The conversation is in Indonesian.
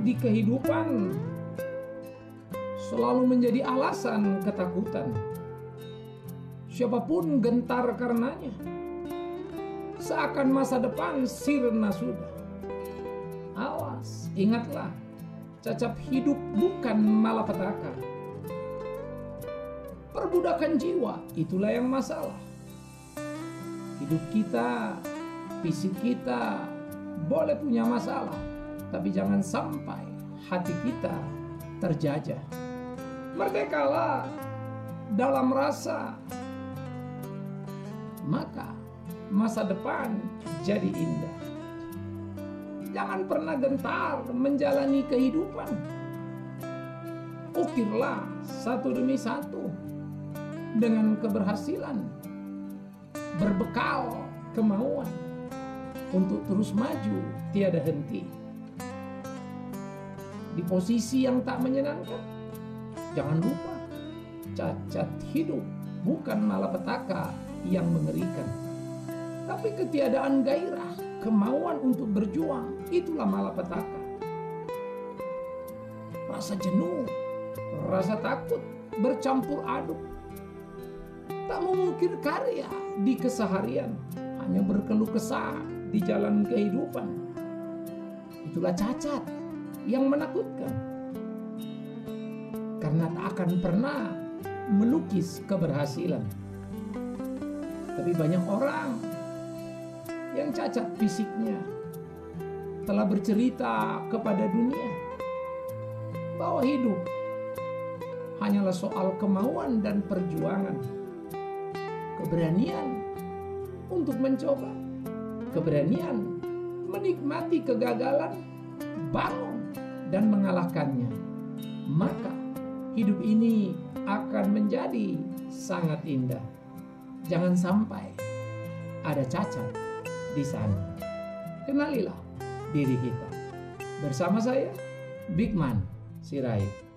di kehidupan selalu menjadi alasan ketakutan. Siapa pun gentar karenanya. Seakan masa depan sirna sudah. Awas, ingatlah, cacap hidup bukan malapetaka. Perbudakan jiwa, itulah yang masalah. Hidup kita, fisik kita, boleh punya masalah, tapi jangan sampai hati kita terjajah. Merdekalah dalam rasa, maka masa depan jadi indah. Jangan pernah gentar menjalani kehidupan. Ukirlah satu demi satu dengan keberhasilan, berbekal kemauan untuk terus maju tiada henti. Di posisi yang tak menyenangkan, jangan lupa cacat hidup bukan malapetaka yang mengerikan. Tapi ketiadaan gairah, kemauan untuk berjuang, itulah malapetaka. Rasa jenuh, rasa takut, bercampur aduk. Tak mengukir karya di keseharian, hanya berkeluh kesah di jalan kehidupan. Itulah cacat yang menakutkan. Karena tak akan pernah melukis keberhasilan. Tapi banyak orang yang cacat fisiknya telah bercerita kepada dunia bahwa hidup hanyalah soal kemauan dan perjuangan, keberanian untuk mencoba, keberanian menikmati kegagalan, bangun dan mengalahkannya. Maka hidup ini akan menjadi sangat indah. Jangan sampai ada cacat di sana. Kenalilah diri kita. Bersama saya, Big Man Sirait.